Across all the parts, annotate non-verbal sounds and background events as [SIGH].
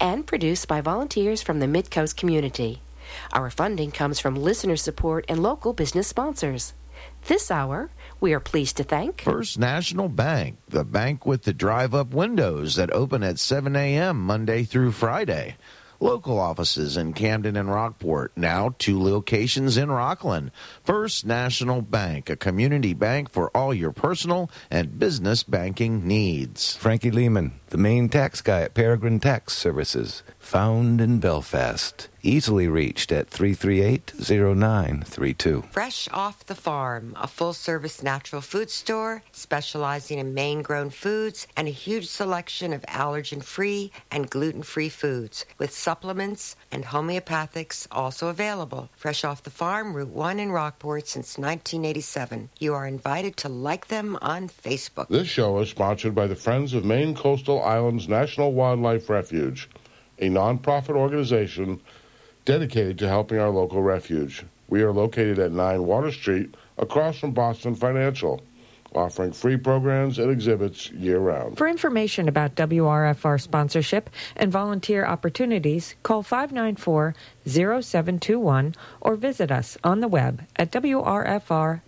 and produced by volunteers from the Midcoast community. Our funding comes from listener support and local business sponsors. This hour, we are pleased to thank First National Bank, the bank with the drive up windows that open at 7 a.m. Monday through Friday. Local offices in Camden and Rockport, now two locations in Rockland. First National Bank, a community bank for all your personal and business banking needs. Frankie Lehman, the main tax guy at Peregrine Tax Services, found in Belfast. Easily reached at 338-0932. Fresh Off the Farm, a full-service natural food store specializing in Maine-grown foods and a huge selection of allergen-free and gluten-free foods with supplements and homeopathics also available. Fresh Off the Farm, Route 1 in Rockport since 1987. You are invited to like them on Facebook. This show is sponsored by the Friends of Maine Coastal Islands National Wildlife Refuge, a nonprofit organization dedicated to helping our local refuge. We are located at 9 Water Street, across from Boston Financial, offering free programs and exhibits year round. For information about WRFR sponsorship and volunteer opportunities, call 594 0721 or visit us on the web at wrfr.org.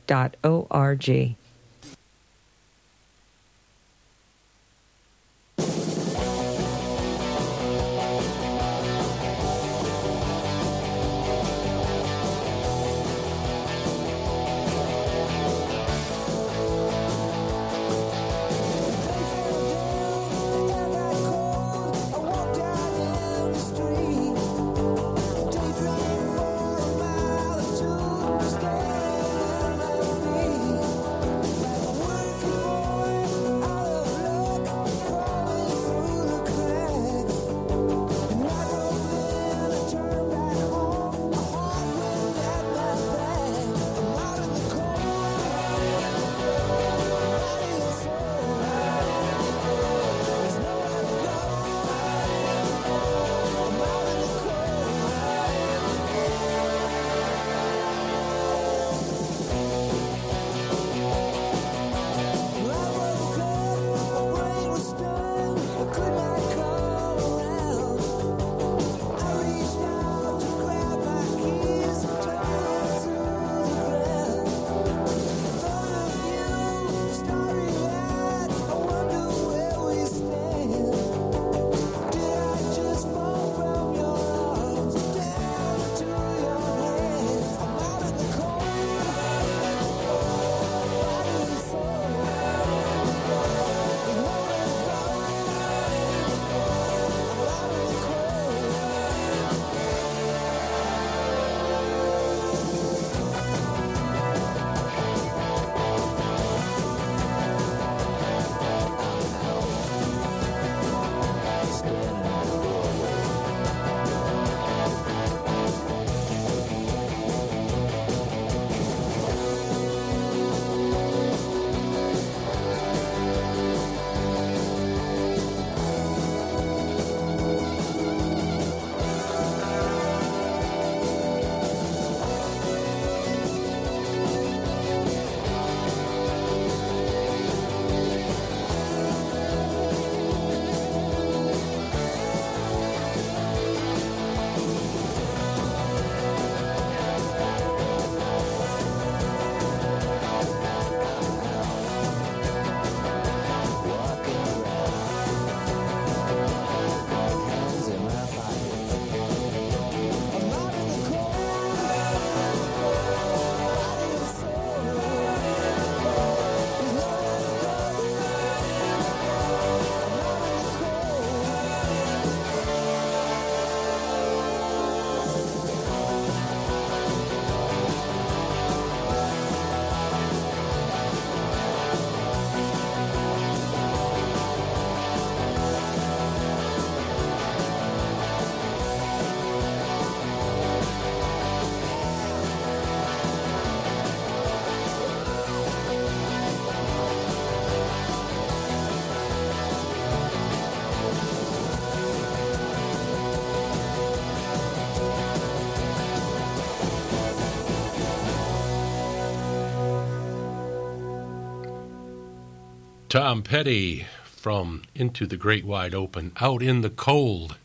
Tom Petty from Into the Great Wide Open, Out in the Cold.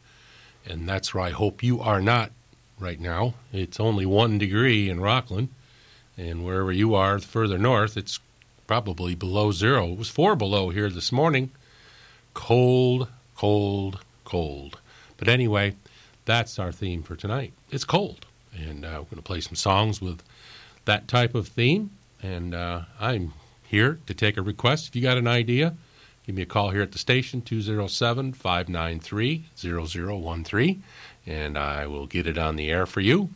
And that's where I hope you are not right now. It's only one degree in Rockland. And wherever you are further north, it's probably below zero. It was four below here this morning. Cold, cold, cold. But anyway, that's our theme for tonight. It's cold. And uh, we're going to play some songs with that type of theme. And uh, I'm here to take a request. If you got an idea, give me a call here at the station, 207 593 0013, and I will get it on the air for you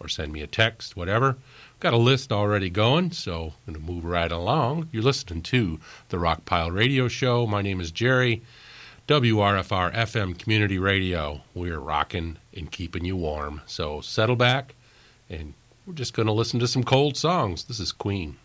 or send me a text, whatever. Got a list already going, so I'm going to move right along. You're listening to the Rockpile Radio Show. My name is Jerry, WRFR FM Community Radio. We're rocking and keeping you warm. So settle back, and we're just going to listen to some cold songs. This is Queen.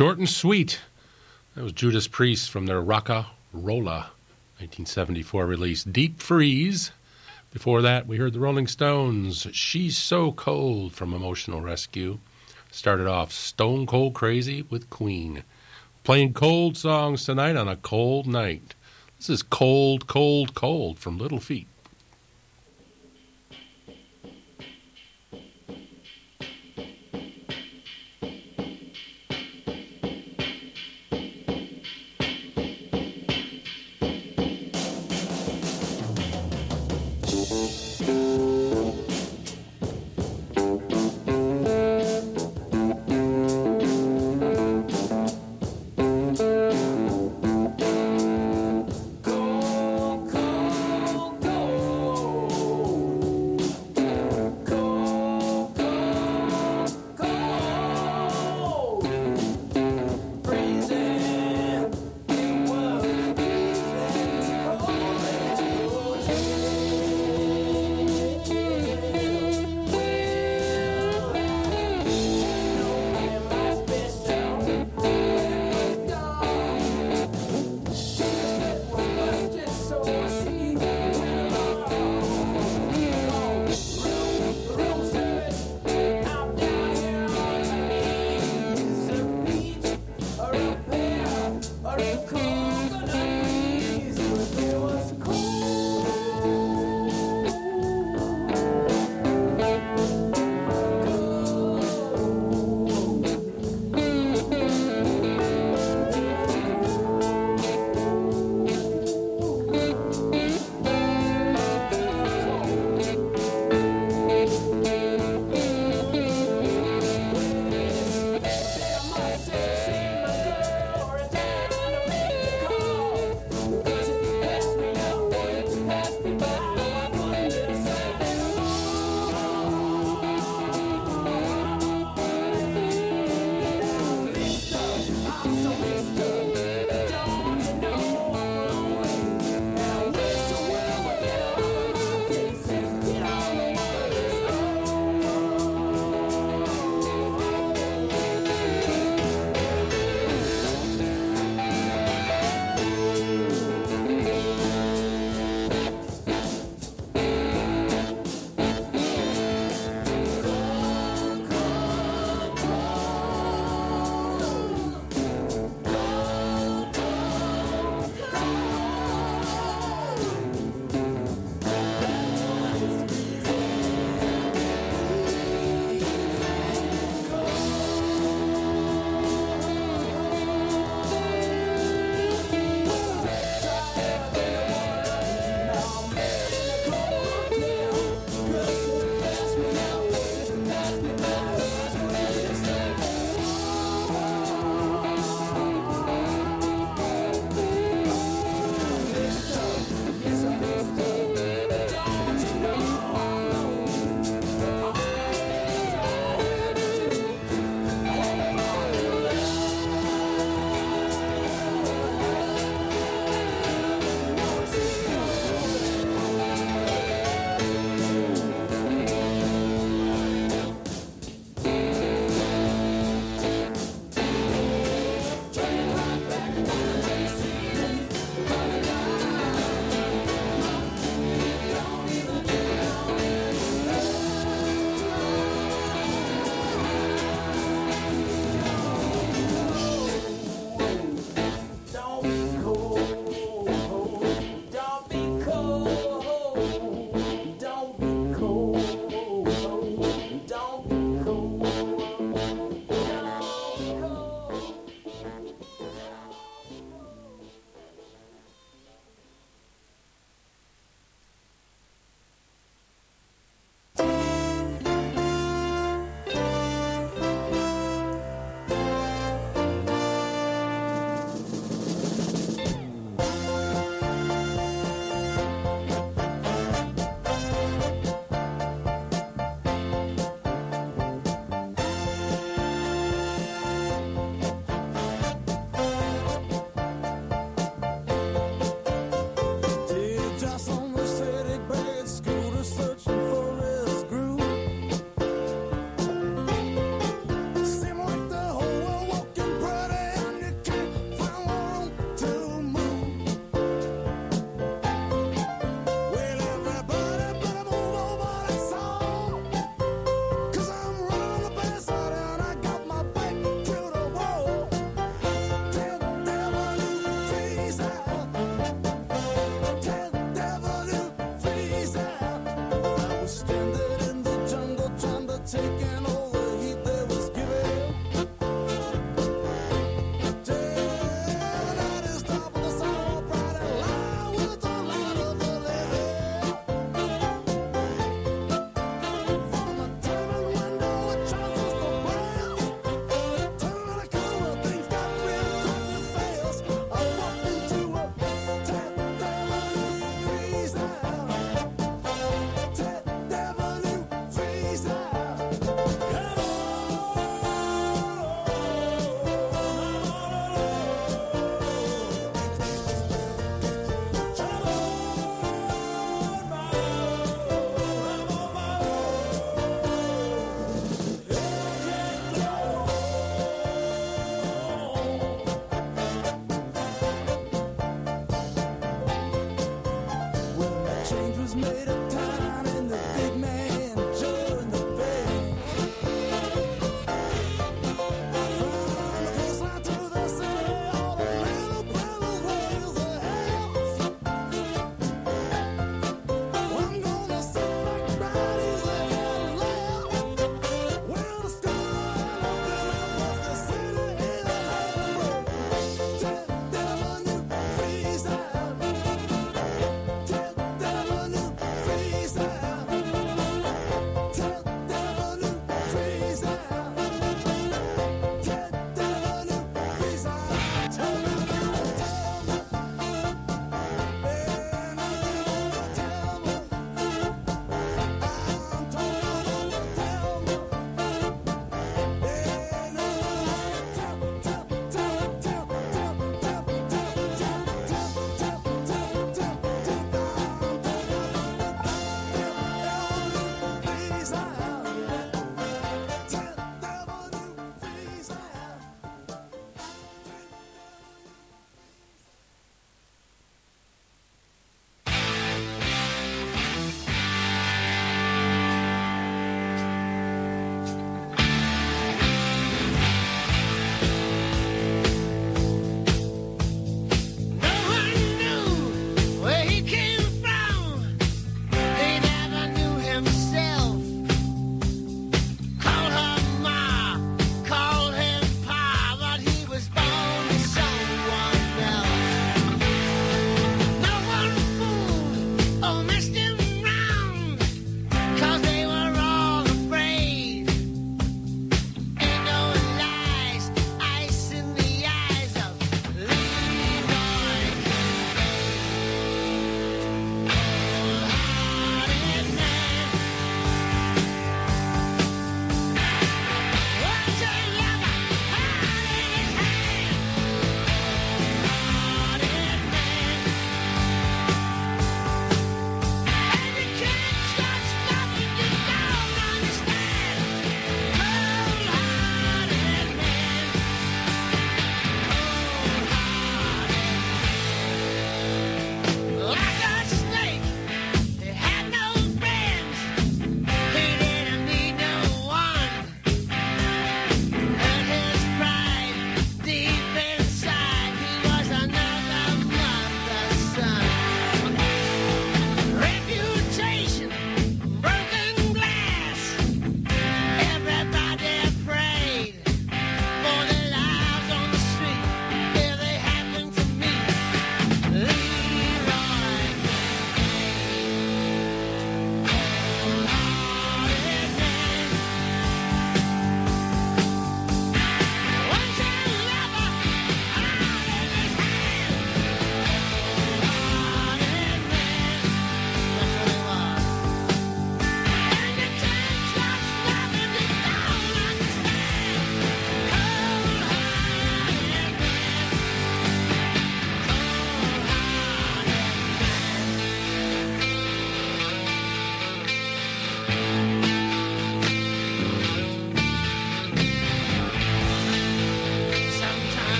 Short and sweet. That was Judas Priest from their Rocka Rolla 1974 release, Deep Freeze. Before that, we heard the Rolling Stones, She's So Cold from Emotional Rescue. Started off Stone Cold Crazy with Queen. Playing cold songs tonight on a cold night. This is Cold, Cold, Cold from Little Feat.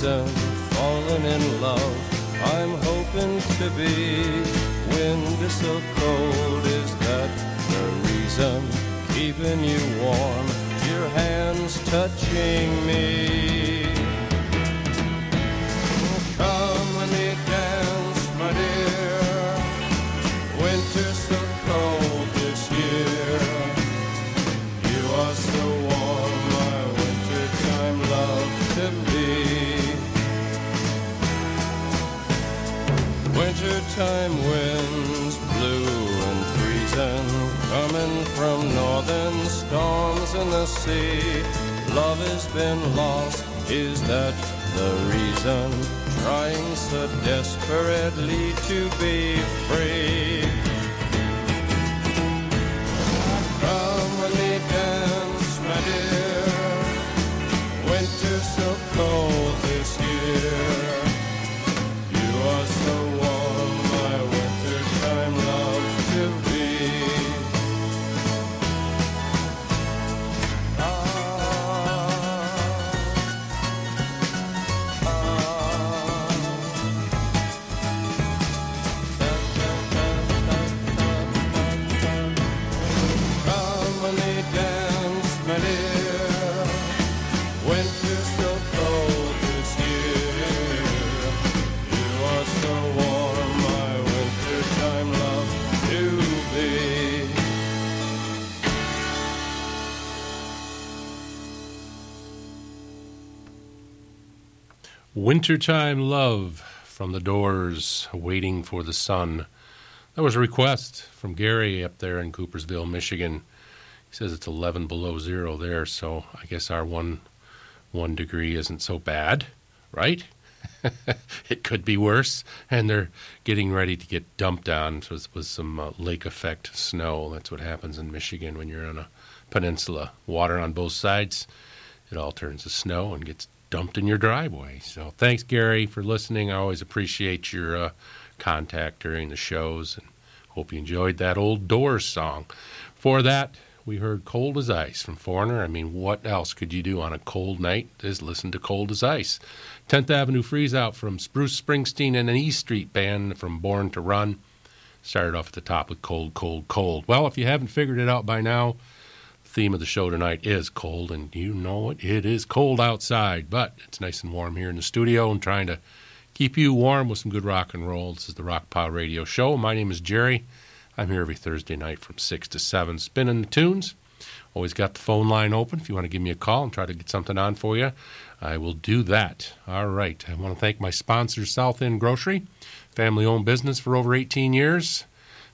This season, falling in love. I'm hoping to be. Wind is so cold, is that the reason? Keeping you warm, your hands touching me. Wintertime winds blue and freezing, coming from northern storms in the sea. Love has been lost, is that the reason? Trying so desperately to be free. Wintertime Love from the Doors, Waiting for the Sun. That was a request from Gary up there in Coopersville, Michigan. He says it's 11 below zero there, so I guess our one, one degree isn't so bad, right? [LAUGHS] it could be worse, and they're getting ready to get dumped on with, with some uh, lake effect snow. That's what happens in Michigan when you're on a peninsula. Water on both sides, it all turns to snow and gets dumped in your driveway. So thanks, Gary, for listening. I always appreciate your uh, contact during the shows, and hope you enjoyed that old Doors song. For that, we heard Cold as Ice from Foreigner. I mean, what else could you do on a cold night is listen to Cold as Ice. 10th Avenue Freeze Out from Bruce Springsteen and an E Street band from Born to Run. Started off at the top with Cold, Cold, Cold. Well, if you haven't figured it out by now, theme of the show tonight is cold, and you know it. It is cold outside, but it's nice and warm here in the studio and trying to keep you warm with some good rock and roll. This is the Rockpile Radio Show. My name is Jerry. I'm here every Thursday night from 6 to 7, spinning the tunes. Always got the phone line open if you want to give me a call and try to get something on for you. I will do that. All right. I want to thank my sponsor, South End Grocery, family owned business for over 18 years.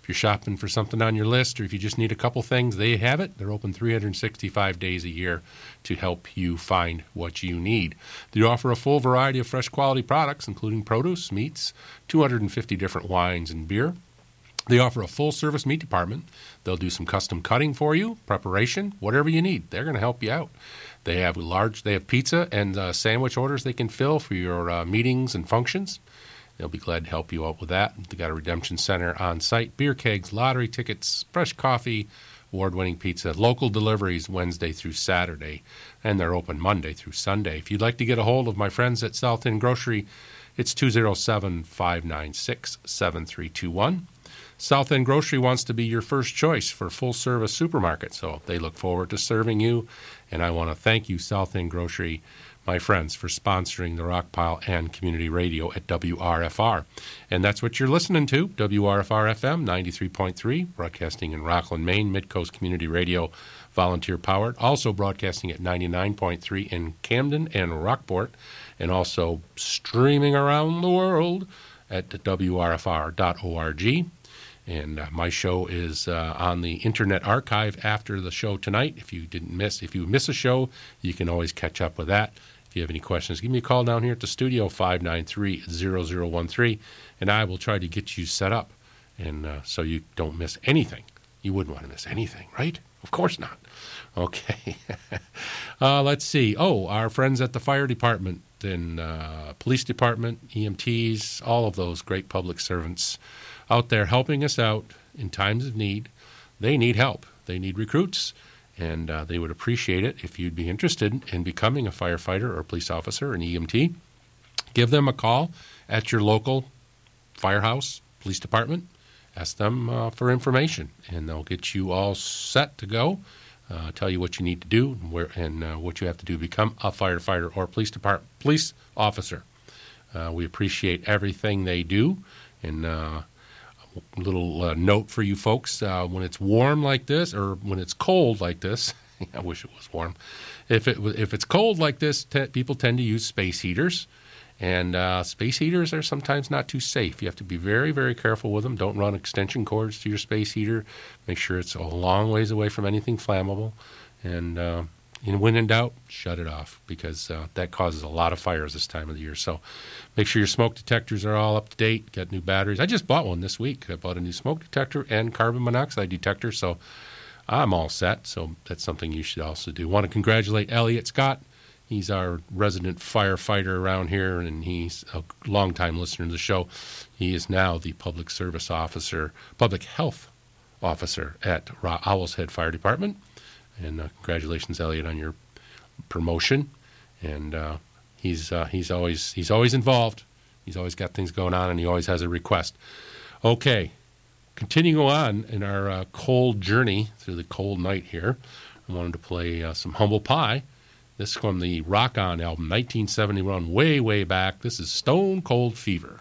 If you're shopping for something on your list or if you just need a couple things, they have it. They're open 365 days a year to help you find what you need. They offer a full variety of fresh quality products, including produce, meats, 250 different wines, and beer. They offer a full service meat department. They'll do some custom cutting for you, preparation, whatever you need. They're going to help you out. They have large, they have pizza and uh, sandwich orders they can fill for your uh, meetings and functions. They'll be glad to help you out with that. They've got a redemption center on site, beer kegs, lottery tickets, fresh coffee, award winning pizza, local deliveries Wednesday through Saturday, and they're open Monday through Sunday. If you'd like to get a hold of my friends at South End Grocery, it's 207 596 7321. South End Grocery wants to be your first choice for full service supermarket, so they look forward to serving you. And I want to thank you, South End Grocery, my friends, for sponsoring the Rockpile and Community Radio at WRFR. And that's what you're listening to WRFR FM 93.3, broadcasting in Rockland, Maine, Midcoast Community Radio, volunteer powered. Also broadcasting at 99.3 in Camden and Rockport, and also streaming around the world at WRFR.org. And uh, my show is uh, on the Internet Archive after the show tonight. If you didn't miss, if you miss a show, you can always catch up with that. If you have any questions, give me a call down here at the studio, 593-0013, and I will try to get you set up, and uh, so you don't miss anything. You wouldn't want to miss anything, right? Of course not. Okay. [LAUGHS] uh, let's see. Oh, our friends at the fire department and uh, police department, EMTs, all of those great public servants out there helping us out in times of need. They need help. They need recruits, and uh, they would appreciate it if you'd be interested in becoming a firefighter or police officer, an EMT. Give them a call at your local firehouse, police department. Ask them uh, for information, and they'll get you all set to go. Uh, tell you what you need to do and, where, and what you have to do to become a firefighter or police department police officer. We appreciate everything they do, and little uh, note for you folks: uh, when it's warm like this, or when it's cold like this, [LAUGHS] I wish it was warm. If it if it's cold like this, te people tend to use space heaters. And uh, space heaters are sometimes not too safe. You have to be very, very careful with them. Don't run extension cords to your space heater. Make sure it's a long ways away from anything flammable. And uh, when in doubt, shut it off because uh, that causes a lot of fires this time of the year. So make sure your smoke detectors are all up to date. Get new batteries. I just bought one this week. I bought a new smoke detector and carbon monoxide detector. So I'm all set. So that's something you should also do. Want to congratulate Elliot Scott He's our resident firefighter around here, and he's a longtime listener to the show. He is now the public service officer, public health officer at Owls Head Fire Department. And uh, congratulations, Elliot, on your promotion. And uh, he's, uh, he's, always, he's always involved. He's always got things going on, and he always has a request. Okay, continuing on in our cold journey through the cold night here, I wanted to play some Humble Pie this is from the Rock On album, 1971, way, way back. This is Stone Cold Fever.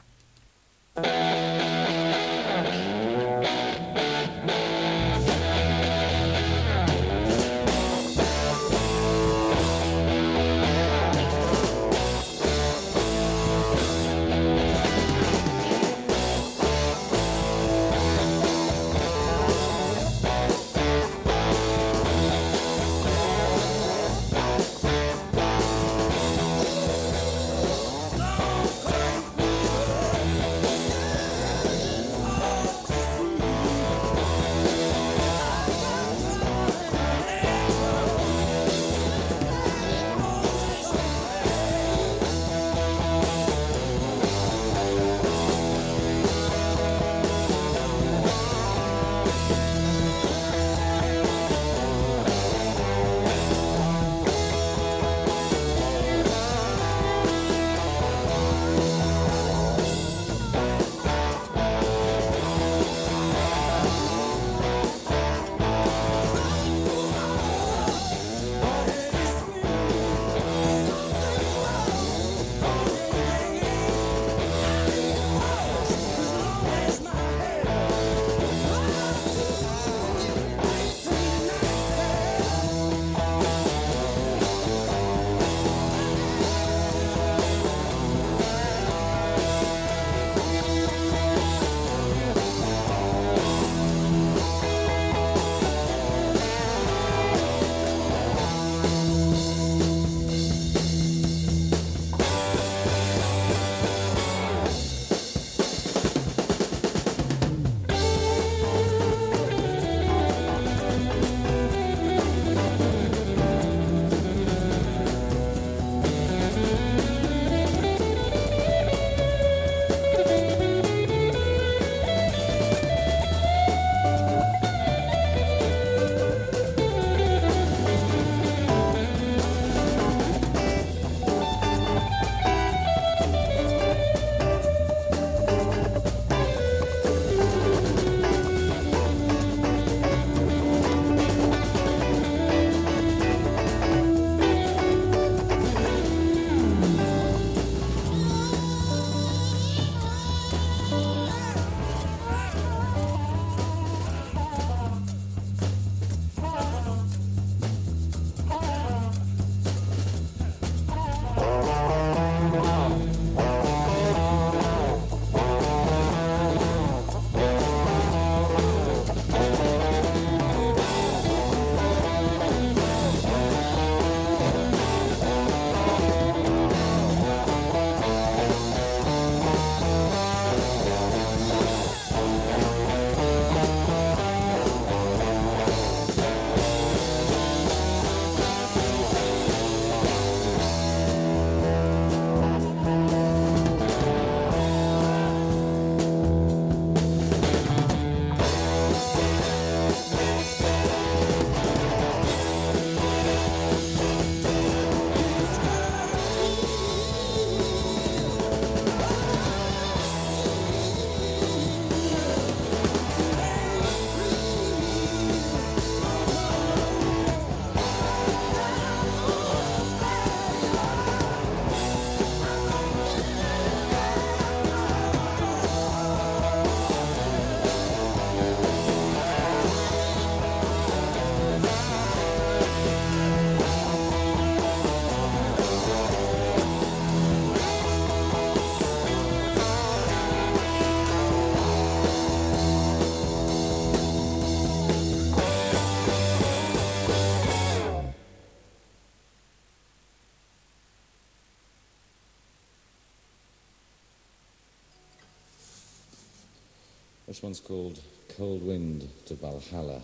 One's called Cold Wind to Valhalla.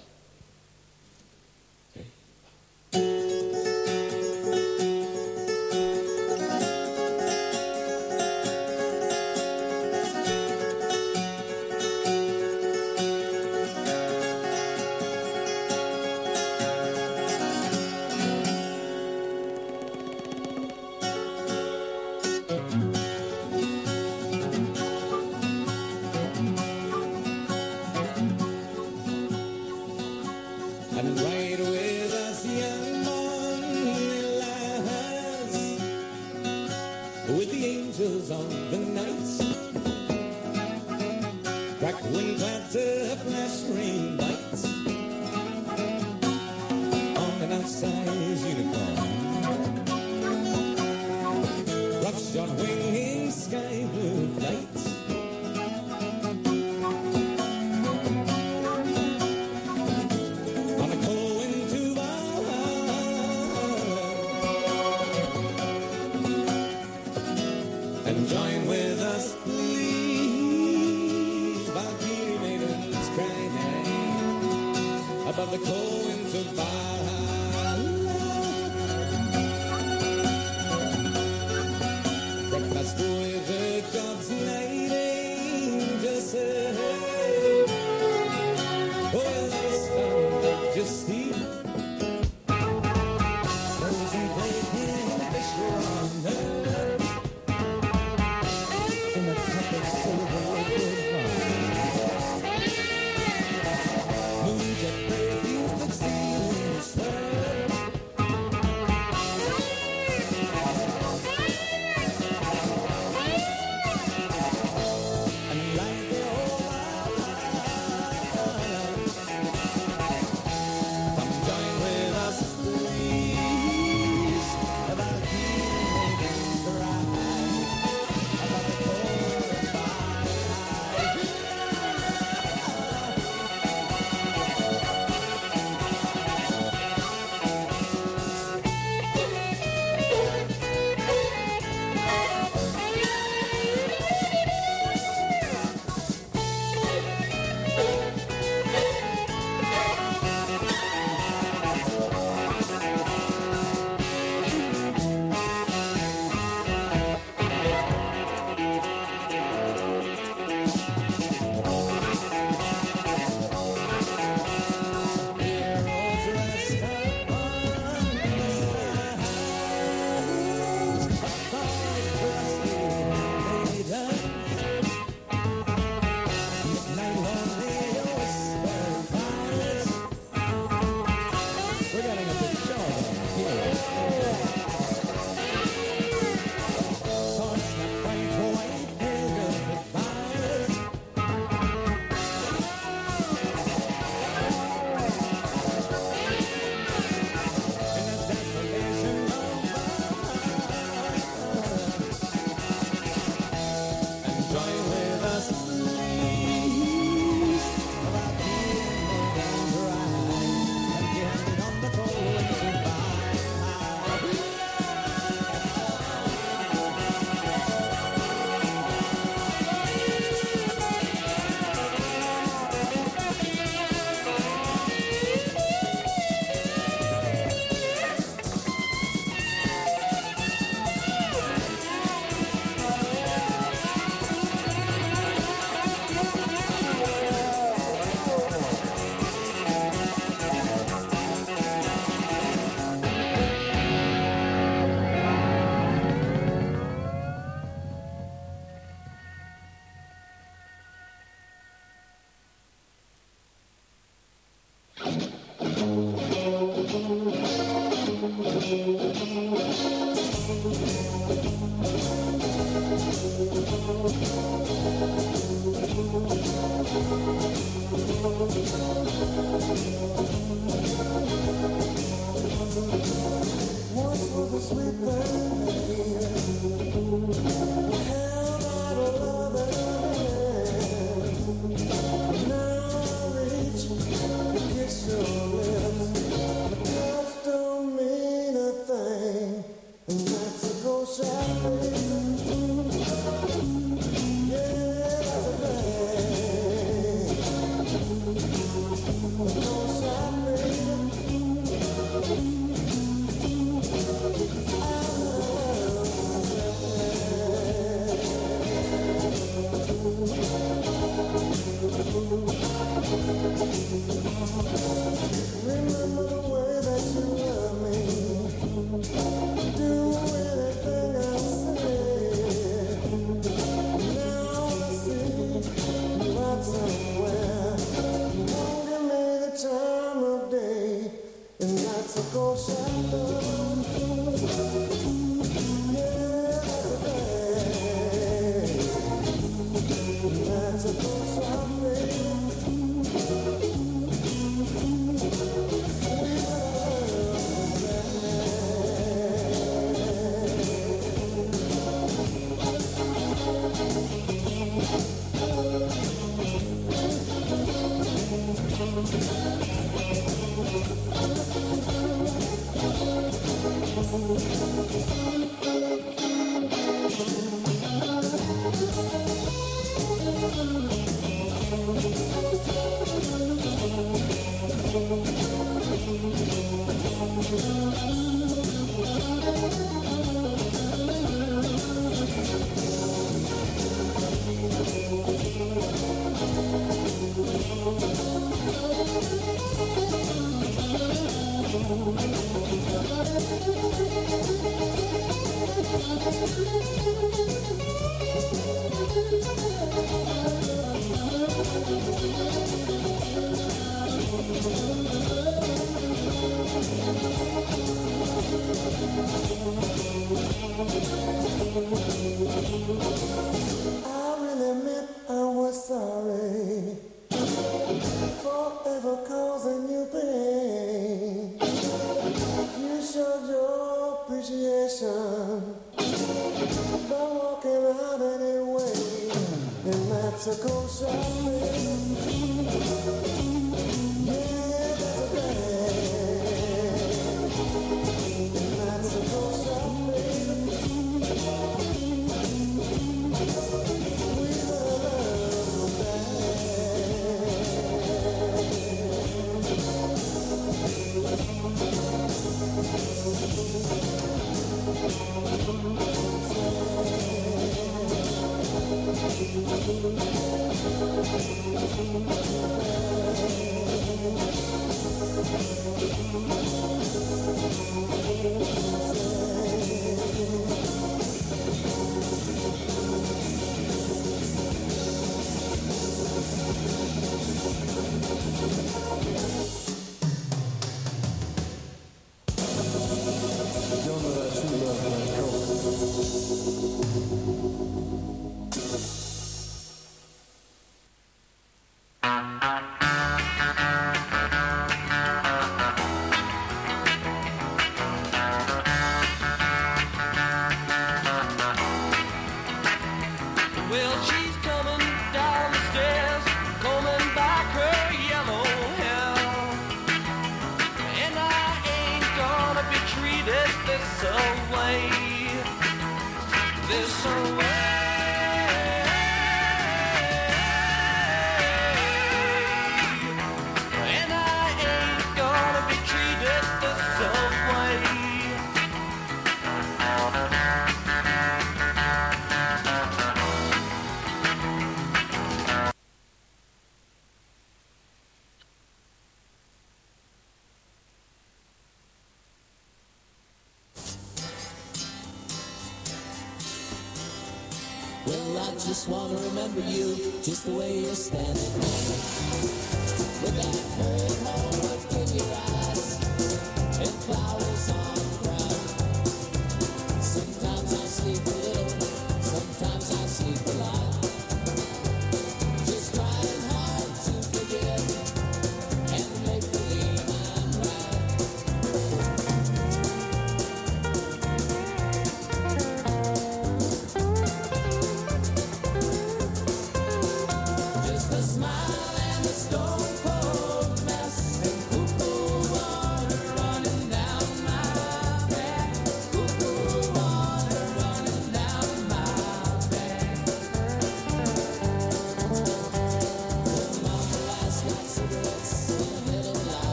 Don't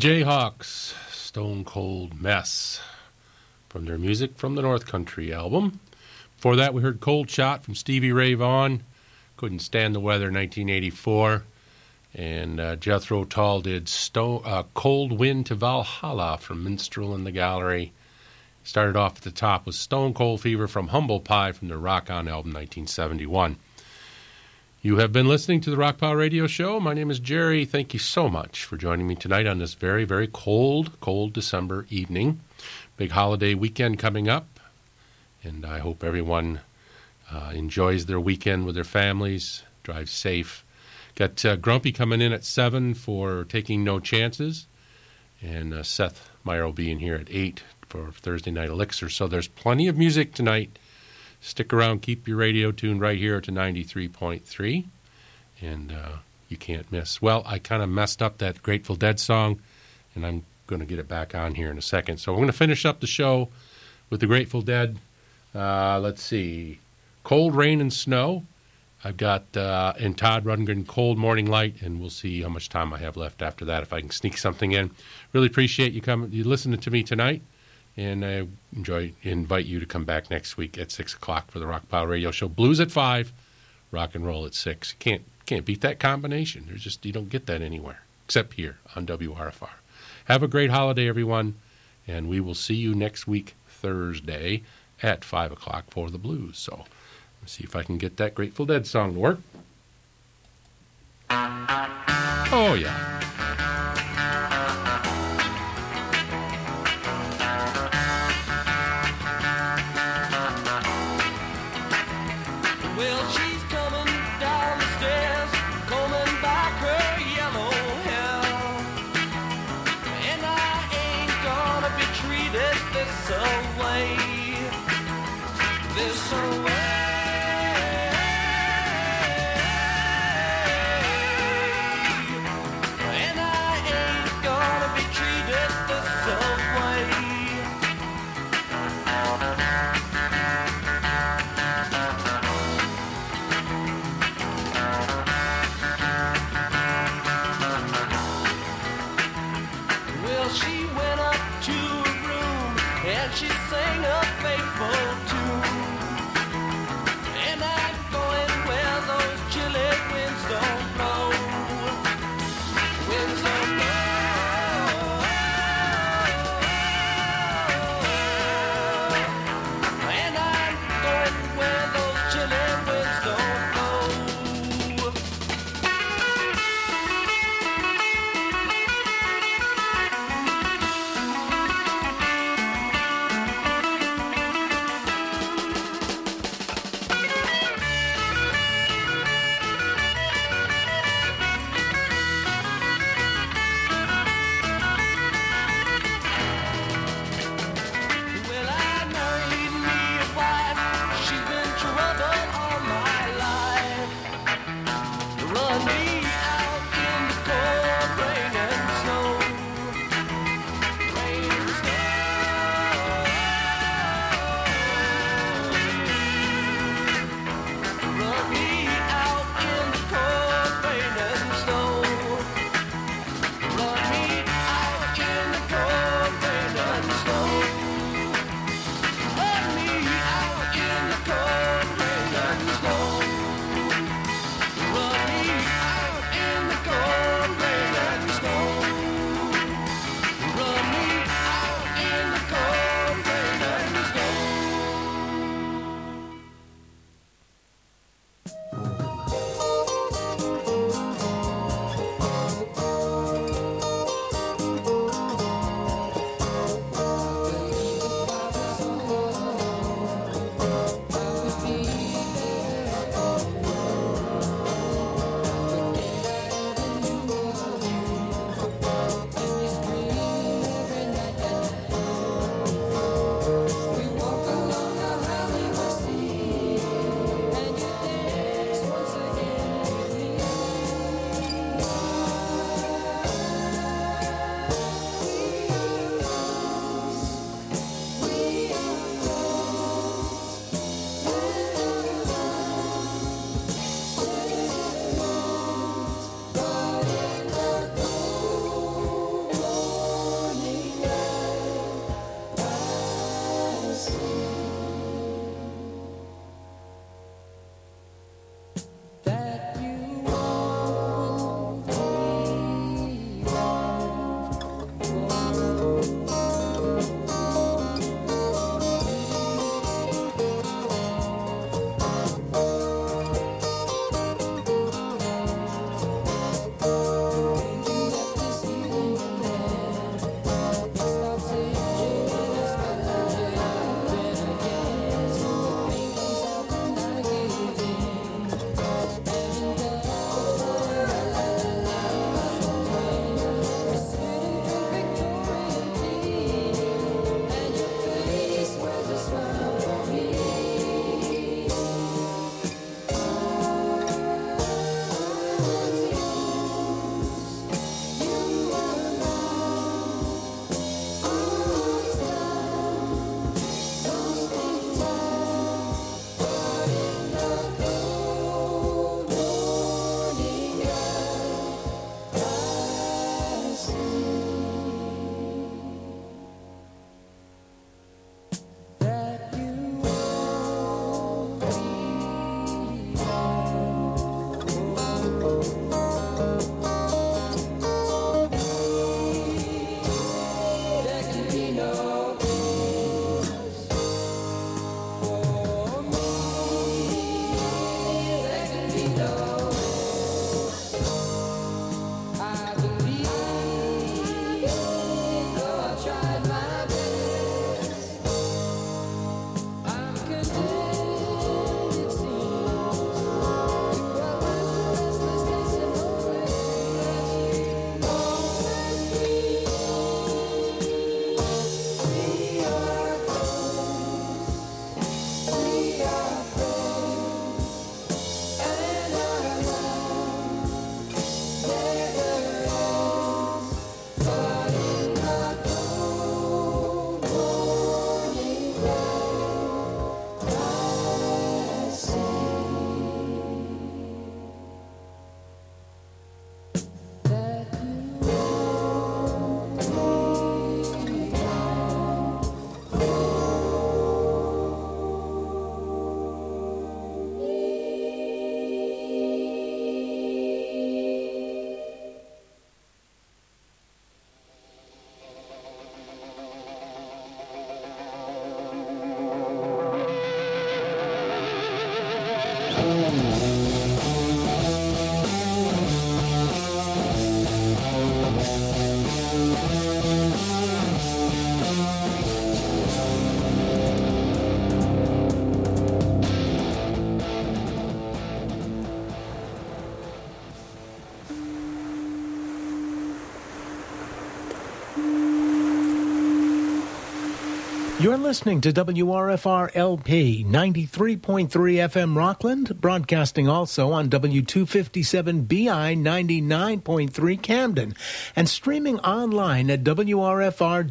Jayhawks, Stone Cold Mess, from their Music from the North Country album. Before that, we heard Cold Shot from Stevie Ray Vaughan. Couldn't Stand the Weather, 1984. And uh, Jethro Tull did Sto- uh, Cold Wind to Valhalla from Minstrel in the Gallery. Started off at the top with Stone Cold Fever from Humble Pie from their Rock On album, 1971. You have been listening to the Rockpile Radio Show. My name is Jerry. Thank you so much for joining me tonight on this very, very cold, cold December evening. Big holiday weekend coming up, and I hope everyone uh, enjoys their weekend with their families, drives safe. Got uh, Grumpy coming in at 7 for Taking No Chances, and uh, Seth Meyer will be in here at 8 for Thursday Night Elixir. So there's plenty of music tonight. Stick around, keep your radio tuned right here to 93.3, and uh, you can't miss. Well, I kind of messed up that Grateful Dead song, and I'm going to get it back on here in a second. So we're going to finish up the show with the Grateful Dead. Uh, let's see. Cold Rain and Snow. I've got uh, and Todd Rundgren, Cold Morning Light, and we'll see how much time I have left after that if I can sneak something in. Really appreciate you coming, you listening to me tonight, and I enjoy invite you to come back next week at six o'clock for the Rockpile Radio Show. Blues at five, rock and roll at six. Can't can't beat that combination. There's just you don't get that anywhere except here on WRFR. Have a great holiday, everyone, and we will see you next week Thursday at five o'clock for the blues. So. Let's see if I can get that Grateful Dead song to work. Oh, yeah. You're listening to WRFR LP 93.3 FM Rockland, broadcasting also on W257BI 99.3 Camden, and streaming online at WRFR.org.